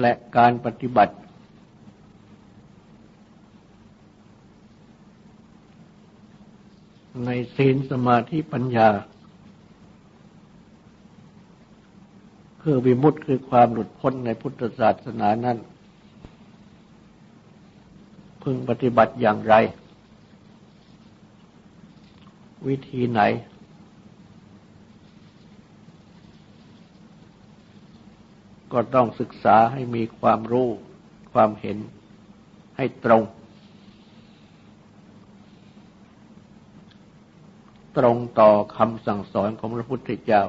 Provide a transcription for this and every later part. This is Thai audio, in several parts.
และการปฏิบัติ ในศีลสมาธิปัญญา คือวิมุตติคือความหลุดพ้นในพุทธศาสนานั้น พึงปฏิบัติอย่างไร วิธีไหน ก็ต้องศึกษาให้มีความรู้ความเห็นให้ตรง ตรงต่อคำสั่งสอนของพระพุทธเจ้า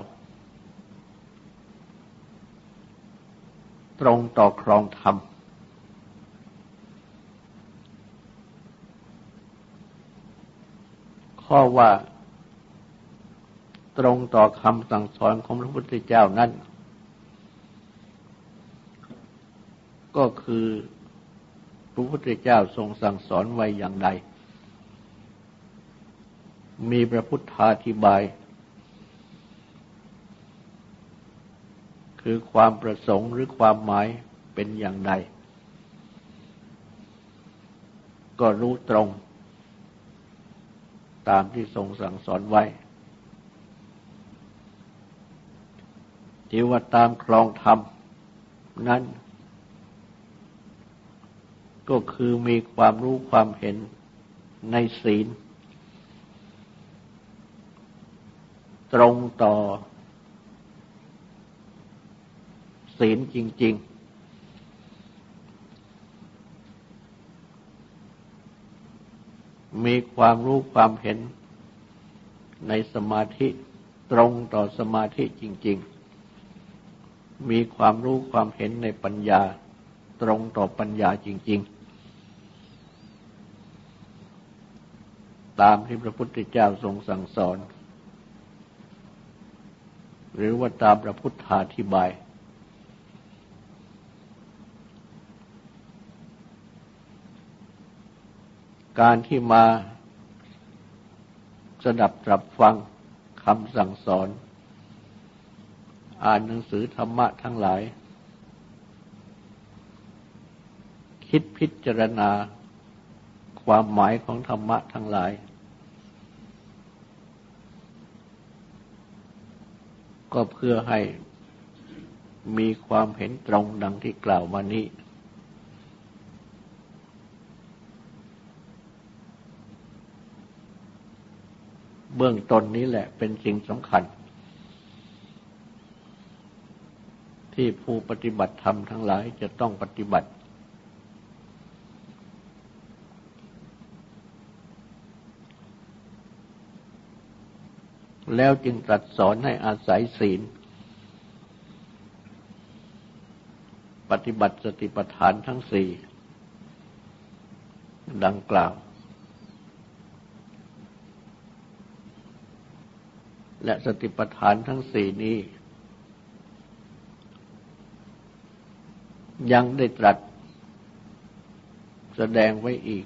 ตรงต่อครองธรรม ข้อว่าตรงต่อคำสั่งสอนของพระพุทธเจ้านั้น ก็คือพระพุทธเจ้าทรงสั่งสอนไว้อย่างใด มีพระพุทธาธิบาย คือความประสงค์หรือความหมายเป็นอย่างใด ก็รู้ตรง ตามที่ทรงสั่งสอนไว้ที่ว่าตามครองธรรมนั้น ก็คือมีความรู้ความเห็นในศีล ตรงต่อ ศีลจริง ๆ มีความรู้ความเห็นในสมาธิตรงต่อสมาธิจริง ๆ มีความรู้ความเห็นในปัญญา ตรงต่อปัญญาจริง ๆ ตามที่พระพุทธเจ้าทรงสั่งสอน หรือว่าตามพระพุทธาธิบาย การที่มาสดับตรับฟังคำสั่งสอน อ่านหนังสือธรรมะทั้งหลาย คิดพิจารณาความหมายของธรรมะทั้งหลาย ก็เพื่อให้มีความเห็นตรงดังที่กล่าวมานี้ เบื้องต้นนี้แหละเป็นสิ่งสำคัญ ที่ผู้ปฏิบัติธรรมทั้งหลายจะต้องปฏิบัติ แล้วจึงตรัสสอนให้อาศัยศีล ปฏิบัติสติปัฏฐานทั้งสี่ดังกล่าว และสติปัฏฐานทั้งสี่นี้ ยังได้ตรัสแสดงไว้อีก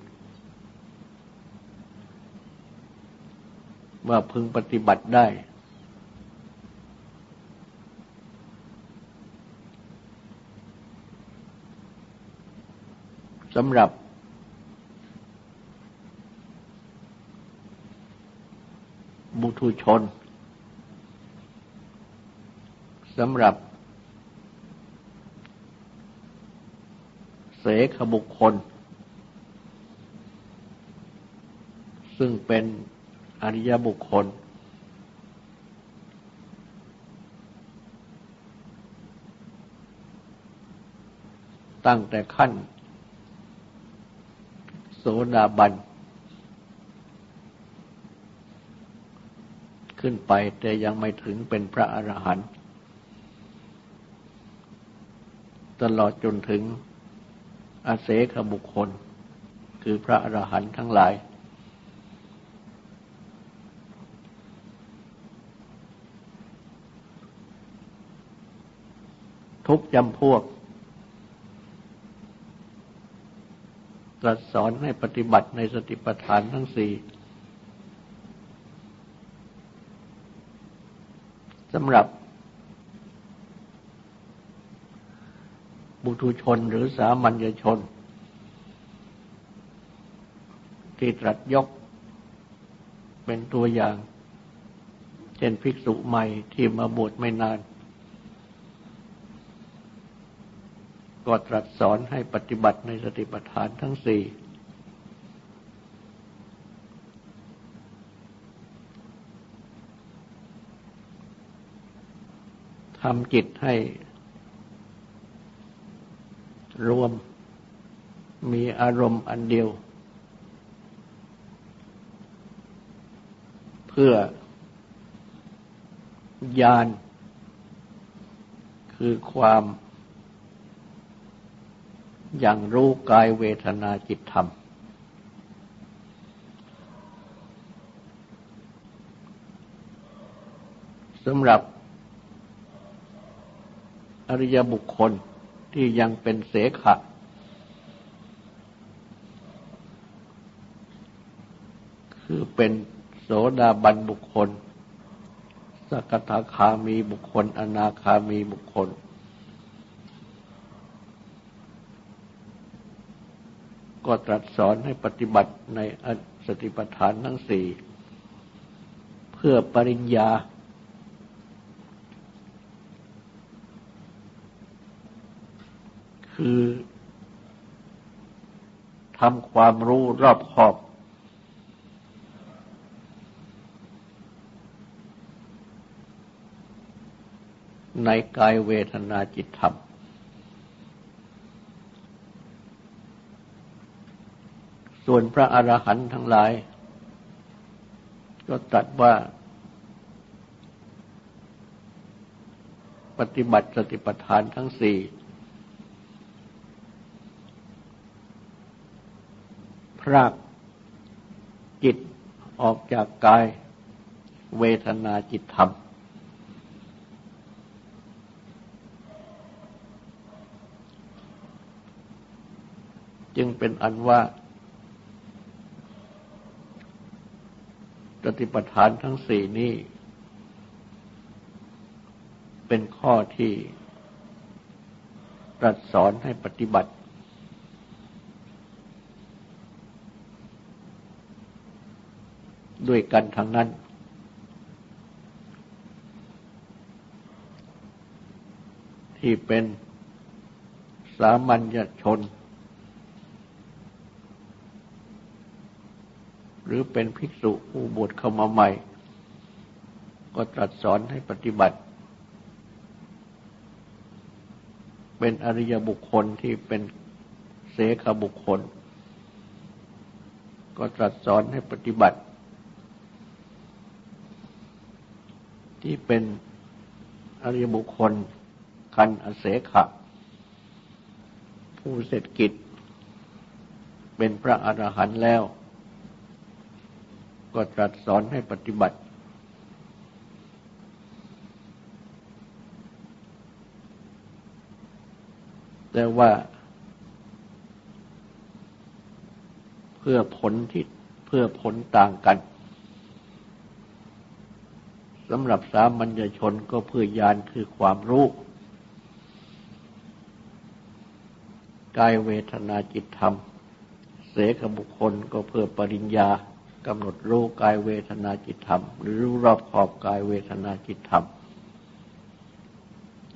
ว่าพึงปฏิบัติได้ สำหรับบุตุชนสำหรับ เสขบุคคล ซึ่งเป็น อริยบุคคล ตั้งแต่ขั้น โสดาบัน ขึ้นไปแต่ยังไม่ถึงเป็นพระอรหันต์ตลอดจนถึงอาเสขบุคคล คือพระอรหันต์ทั้งหลาย ทุกจำพวก ตรัสสอนให้ปฏิบัติในสติปัฏฐานทั้งสี่สำหรับบุถุชนหรือสามัญชน ที่ตรัสยกเป็นตัวอย่าง เช่นภิกษุใหม่ที่มาบวชไม่นาน ก็ตรัสสอนให้ปฏิบัติในสติปัฏฐานทั้งสี่ทำจิตให้รวมมีอารมณ์อันเดียว เพื่อญาณคือความ อย่างรู้กายเวทนาจิตธรรม สำหรับอริยบุคคลที่ยังเป็นเสขะคือเป็นโสดาบันบุคคล สกทาคามีบุคคล อนาคามีบุคคล ก็ตรัสสอนให้ปฏิบัติในสติปัฏฐานทั้งสี่เพื่อปริญญา คือทำความรู้รอบขอบ ในกายเวทนาจิตธรรม ส่วนพระอรหันต์ทั้งหลาย ก็ตรัสว่า ปฏิบัติสติปัฏฐานทั้งสี่พรากจิตออกจากกาย เวทนาจิตธรรม จึงเป็นอันว่า ปฏิปทานทั้งสี่นี้ เป็นข้อที่ตรัสสอนให้ปฏิบัติ ด้วยกันทั้งนั้น ที่เป็นสามัญชน หรือเป็นภิกษุผู้บวชเข้ามาใหม่ ก็ตรัสสอนให้ปฏิบัติ เป็นอริยบุคคลที่เป็นเสขบุคคล ก็ตรัสสอนให้ปฏิบัติ ที่เป็นอริยบุคคลคันอเสขะผู้เสร็จกิจเป็นพระอรหันต์แล้ว ก็ตรัสสอนให้ปฏิบัติ แต่ว่า เพื่อผลที่เพื่อผลต่างกันสำหรับสามัญชนก็เพื่อยานคือความรู้กายเวทนาจิตธรรม เสกบุคคลก็เพื่อปริญญา กำหนดรู้กายเวทนาจิตธรรม หรือรู้รอบขอบกายเวทนาจิตธรรม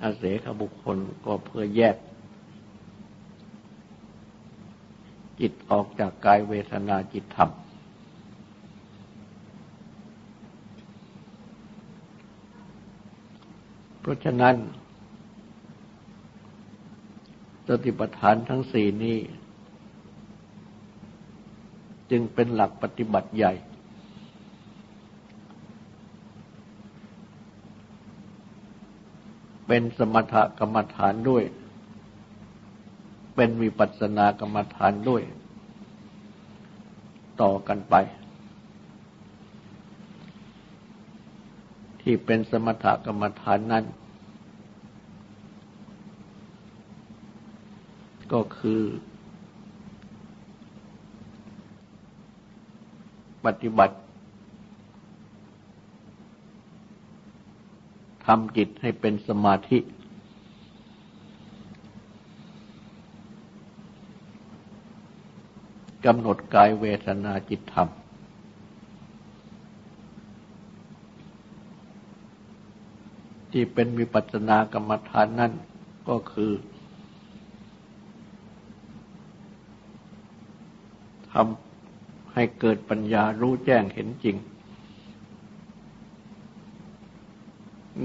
อาเสกบุคคลก็เพื่อแยก จิตออกจากกายเวทนาจิตธรรม เพราะฉะนั้นสติปัฏฐานทั้งสี่นี้ จึงเป็นหลักปฏิบัติใหญ่ เป็นสมถกรรมฐานด้วย เป็นวิปัสสนากรรมฐานด้วย ต่อกันไป ที่เป็นสมถกรรมฐานนั้นก็คือ ปฏิบัติทำจิตให้เป็นสมาธิ กำหนดกายเวทนาจิตธรรม ที่เป็นวิปัสสนากรรมฐานนั่นก็คือ ทำ ให้เกิดปัญญารู้แจ้งเห็นจริง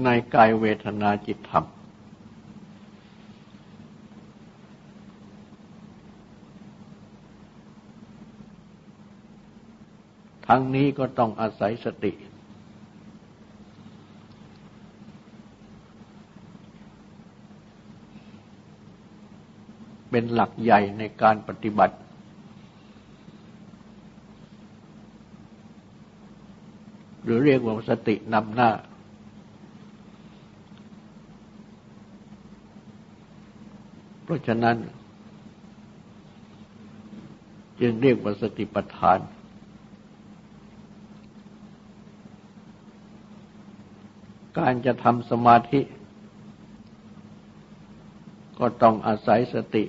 ในกายเวทนาจิตธรรม ทั้งนี้ก็ต้องอาศัยสติ เป็นหลักใหญ่ในการปฏิบัติ หรือเรียกว่าสตินำหน้า เพราะฉะนั้น จึงเรียกว่าสติปัฏฐาน การจะทำสมาธิ ก็ต้องอาศัยสติ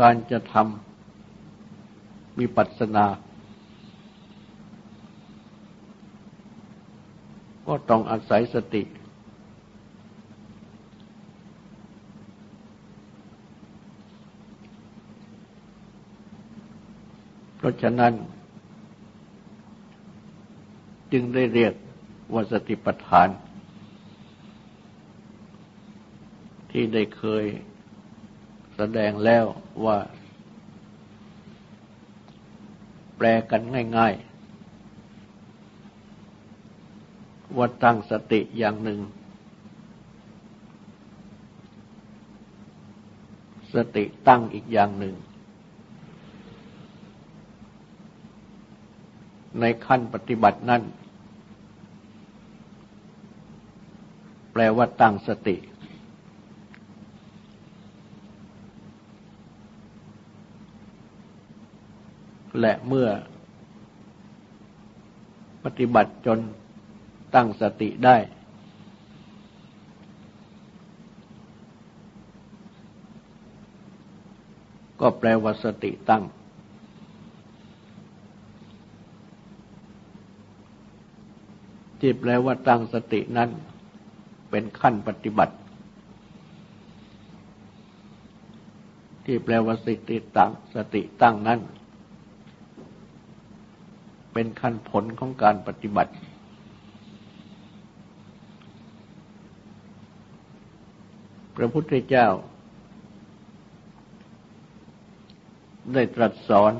การจะทำ วิปัสสนา ก็ต้องอาศัยสติ เพราะฉะนั้น จึงได้เรียกว่าสติปัฏฐาน ที่ได้เคยแสดงแล้วว่า แปลกันง่ายๆ ว่าตั้งสติอย่างหนึ่ง สติตั้งอีกอย่างหนึ่ง ในขั้นปฏิบัตินั้นแปลว่าตั้งสติ และเมื่อปฏิบัติจนตั้งสติได้ ก็แปลว่าสติตั้ง ที่แปลว่าตั้งสตินั้นเป็นขั้นปฏิบัติ ที่แปลว่าสติตั้งสติตั้งนั้น เป็นขั้นผลของการปฏิบัติ พระพุทธเจ้า ได้ตรัสสอน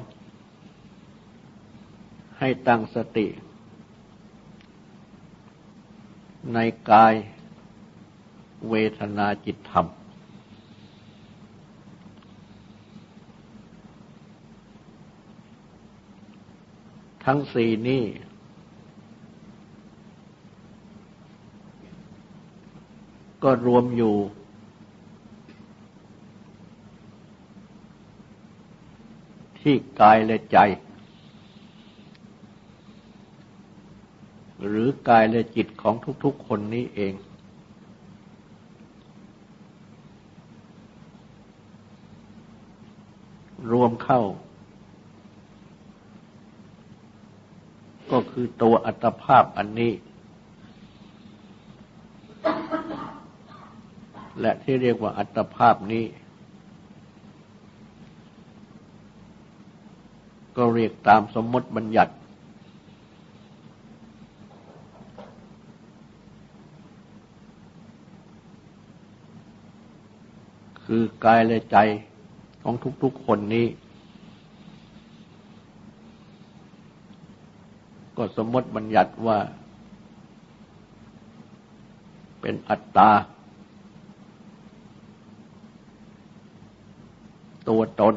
ให้ตั้งสติ ในกายเวทนาจิตธรรม ทั้งสี่นี้ ก็รวมอยู่ ที่กายและใจ หรือกายและจิตของทุกๆคนนี้เองรวมเข้าก็ คือตัวอัตภาพอันนี้ และที่เรียกว่าอัตภาพนี้ ก็เรียกตามสมมติบัญญัติ คือกายและใจของทุกๆคนนี้ ก็สมมติบัญญัติว่า เป็นอัตตา ตัวตน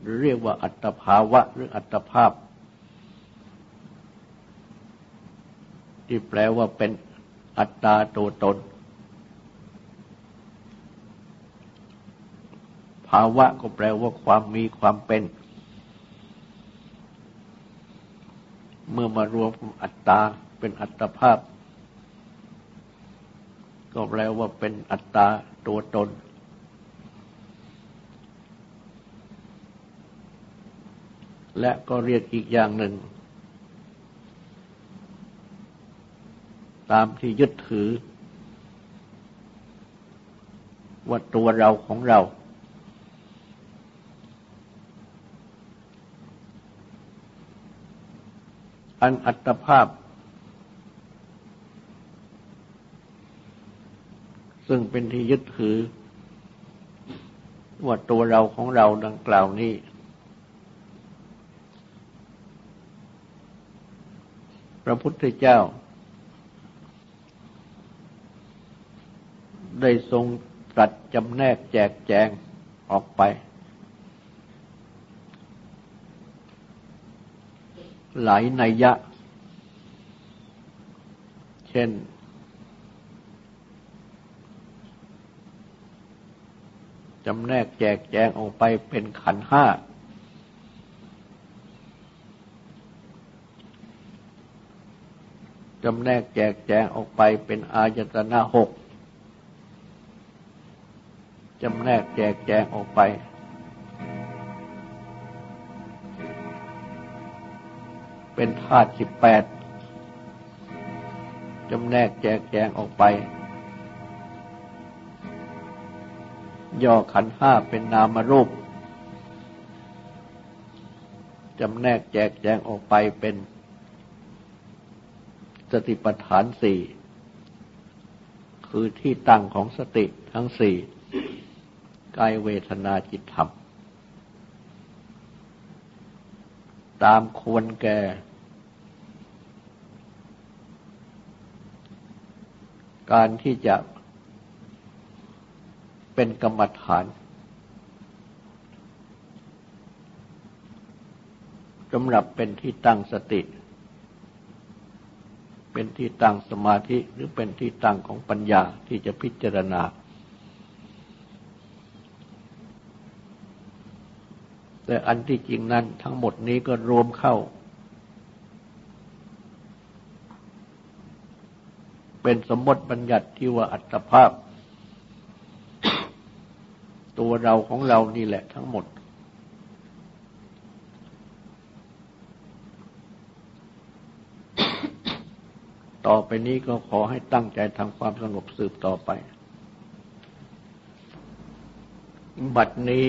หรือเรียกว่าอัตภาวะ หรืออัตภาพ ที่แปลว่าเป็นอัตตาตัวตน ภาวะก็แปลว่าความมีความเป็น เมื่อมารวมอัตตาเป็นอัตภาพ ก็แปลว่าเป็นอัตตาตัวตน และก็เรียกอีกอย่างหนึ่ง ตามที่ยึดถือ ว่าตัวเราของเรา อันอัตภาพ ซึ่งเป็นที่ยึดถือ ว่าตัวเราของเราดังกล่าวนี้ พระพุทธเจ้า ได้ทรงตรัสจำแนกแจกแจงออกไป หลายนัยยะ เช่น จำแนกแจกแจงออกไปเป็นขันห้า จำแนกแจกแจงออกไปเป็นอายตนะหก จำแนกแจกแจงออกไป เป็นธาตุสิบแปดจำแนกแจกแจงออกไป ย่อขันห้าเป็นนามรูปจำแนกแจกแจงออกไปเป็นสติปัฏฐานสี่คือที่ตั้งของสติทั้งสี่กายเวทนาจิตธรรม ตามควรแก่ การที่จะเป็นกรรมฐานสำหรับเป็นที่ตั้งสติ เป็นที่ตั้งสมาธิหรือเป็นที่ตั้งของปัญญาที่จะพิจารณา แต่อันที่จริงนั้นทั้งหมดนี้ก็รวมเข้า เป็นสมมติบัญญัติที่ว่าอัตภาพ ตัวเราของเรานี่แหละทั้งหมด ต่อไปนี้ก็ขอให้ตั้งใจทำความสงบสืบต่อไป บัดนี้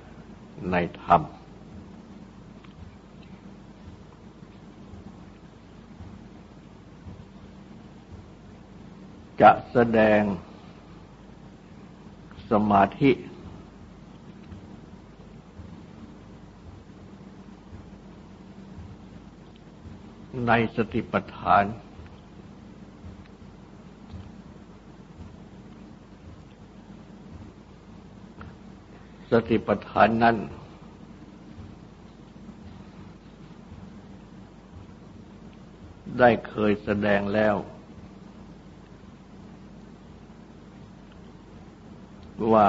ในธรรม จะแสดงสมาธิ ในสติปัฏฐาน สติปัฏฐานนั้น ได้เคยแสดงแล้ว ว่า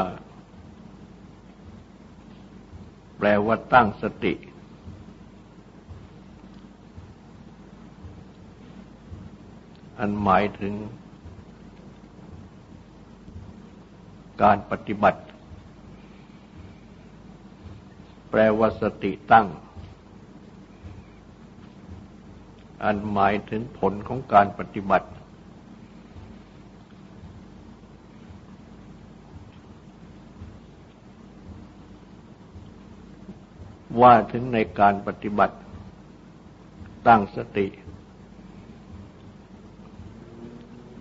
แปลว่าตั้งสติ อันหมายถึงการปฏิบัติ แปลว่าสติตั้ง อันหมายถึงผลของการปฏิบัติ ว่าถึงในการปฏิบัติ ตั้งสติ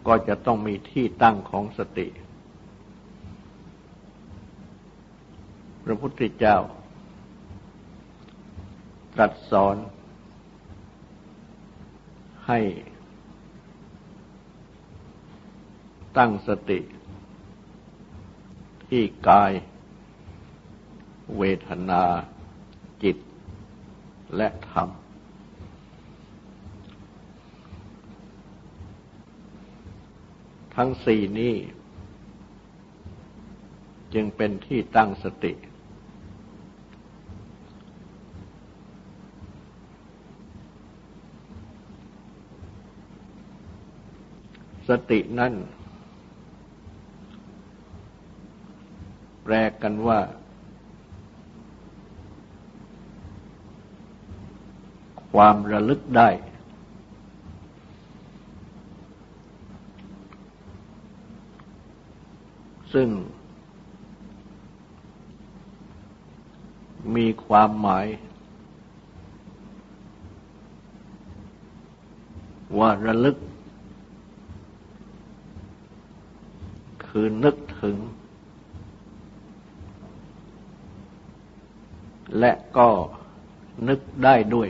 ก็จะต้องมีที่ตั้งของสติ พระพุทธเจ้า ตรัสสอน ให้ ตั้งสติ ที่กาย เวทนา จิต และธรรม ทั้งสี่นี้ จึงเป็นที่ตั้งสติ สตินั่นแปลกันว่า ความระลึกได้ ซึ่ง มีความหมาย ว่าระลึก คือนึกถึง และก็นึกได้ด้วย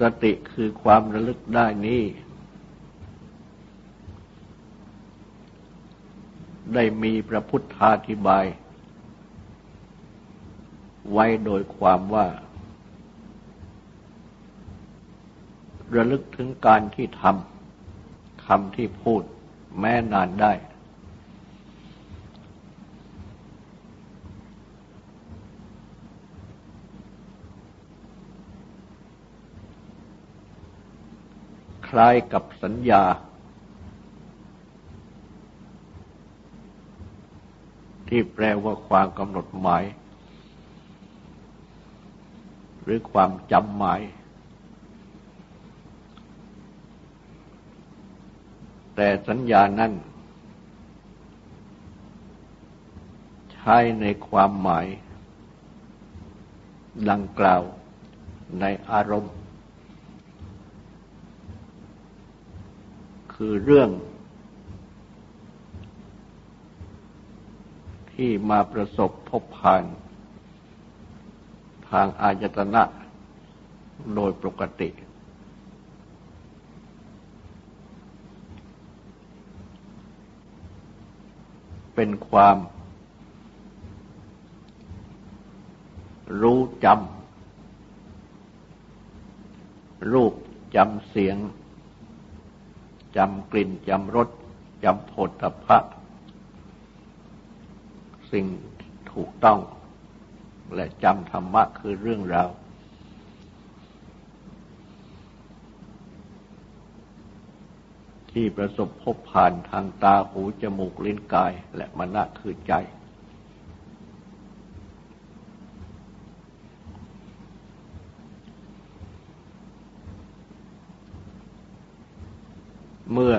สติคือความระลึกได้นี้ได้มีพระพุทธาธิบาย ไว้โดยความว่า ระลึกถึงการที่ทำคำที่พูดแม้นานได้ คล้ายกับสัญญา ที่แปลว่าความกำหนดหมาย หรือความจำหมาย แต่สัญญานั้น ใช้ในความหมาย ดังกล่าวในอารมณ์ คือเรื่อง ที่มาประสบพบผ่าน ทางอายตนะโดยปกติ เป็นความ รู้จำรูปจำเสียงจำกลิ่นจำรสจำโผฏฐพะสิ่งถูกต้อง และจำธรรมะคือเรื่องราว ที่ประสบพบผ่านทางตาหูจมูกลิ้นกายและมณะคือใจ เมื่อ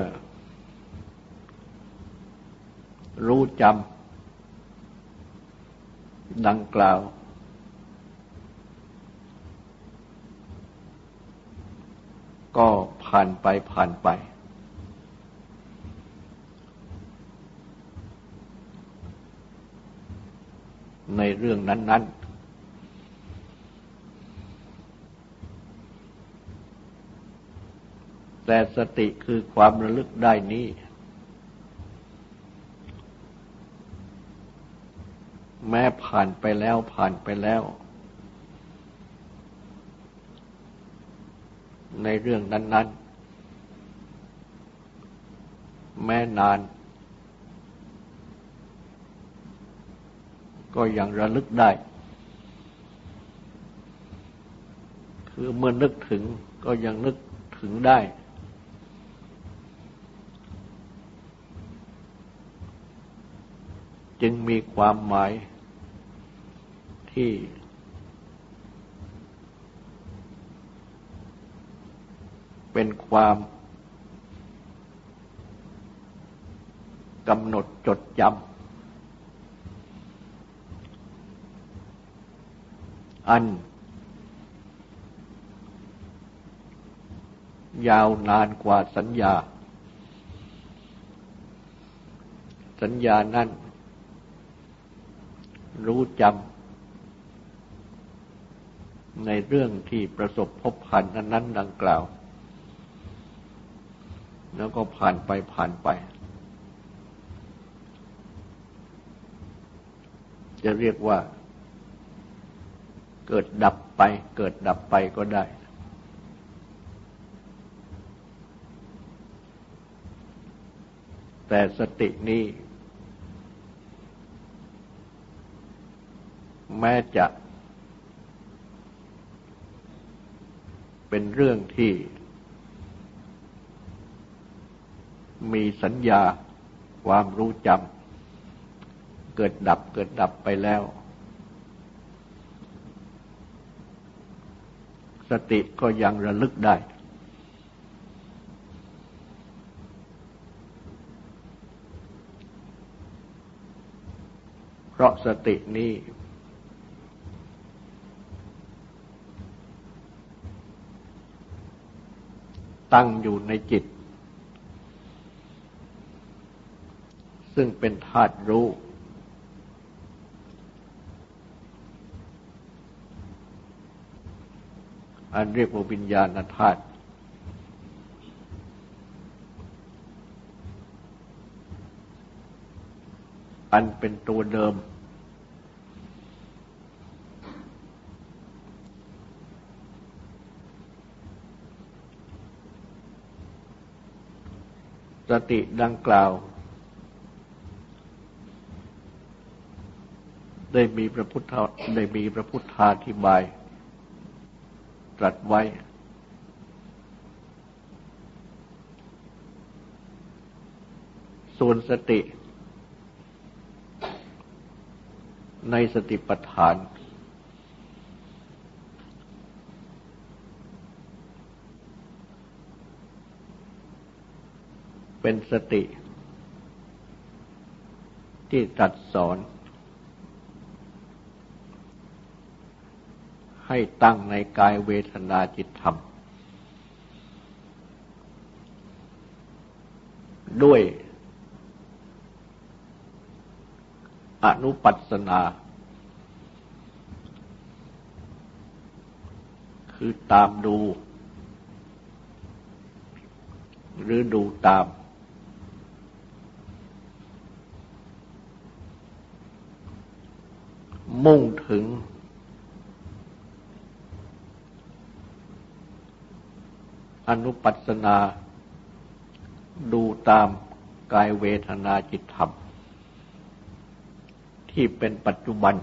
รู้จำดังกล่าวก็ผ่านไปผ่านไป ในั้น ๆแต่สติคือความระลึกได้นี้ แม้ผ่านไปแล้วผ่านไปแล้ว ในเรื่องนั้น ๆ แม้นาน ก็ยังระลึกได้ คือเมื่อนึกถึงก็ยังนึกถึงได้ จึงมีความหมายที่ เป็นความกำหนดจดจำ อัน ยาวนานกว่าสัญญา สัญญานั้น รู้จำในเรื่องที่ประสบพบผ่านนั้นดังกล่าว แล้วก็ผ่านไปผ่านไปจะเรียกว่า เกิดดับไป เกิดดับไปก็ได้ แต่สตินี้แม้จะเป็นเรื่องที่มีสัญญาความรู้จำเกิดดับเกิดดับไปแล้ว สติก็ยังระลึกได้ เพราะสตินี้ ตั้งอยู่ในจิต ซึ่งเป็นธาตุรู้ อันเรียกว่าวิญญาณธาตุอันเป็นตัวเดิม สติดังกล่าว ได้มีพระพุทธได้มีพระพุทธาธิบาย ตรัสไว้ ส่วนสติ ในสติปัฏฐาน เป็นสติ ที่ตัดสอน ให้ตั้งในกายเวทนาจิตธรรม ด้วยอนุปัสนา คือตามดู หรือดูตาม มุ่งถึง อนุปัสนา ดูตามกายเวทนาจิตธรรม ที่เป็นปัจจุบัน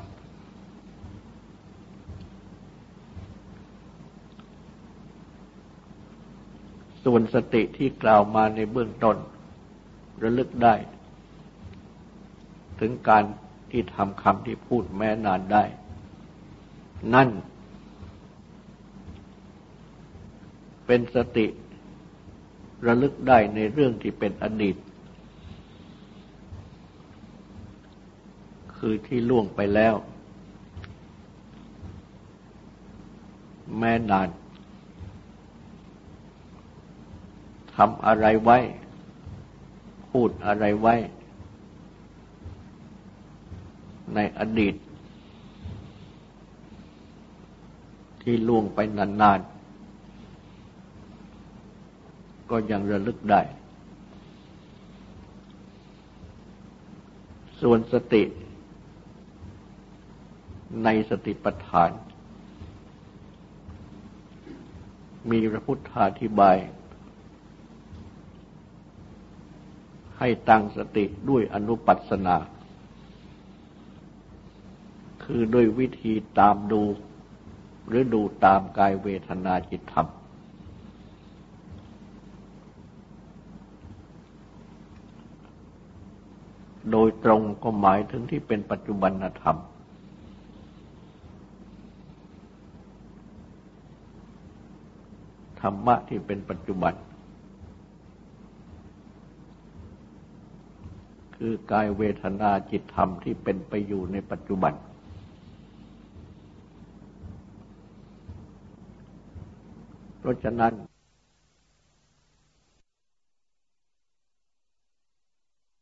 ส่วนสติที่กล่าวมาในเบื้องต้น ระลึกได้ ถึงการที่ทำคำที่พูดแม้นานได้ นั่น เป็นสติระลึกได้ในเรื่องที่เป็นอดีต คือที่ล่วงไปแล้ว แม่นานทำอะไรไว้ พูดอะไรไว้ ในอดีต ที่ล่วงไปนานๆ ก็ยังระลึกได้ ส่วนสติในสติปัฏฐาน มีพระพุทธาธิบาย ให้ตั้งสติด้วยอนุปัสนา คือด้วยวิธีตามดู หรือดูตามกายเวทนาจิตธรรม โดยตรงก็หมายถึงที่เป็นปัจจุบันธรรม ธรรมะที่เป็นปัจจุบัน คือกายเวทนาจิตธรรมที่เป็นไปอยู่ในปัจจุบัน เพราะฉะนั้น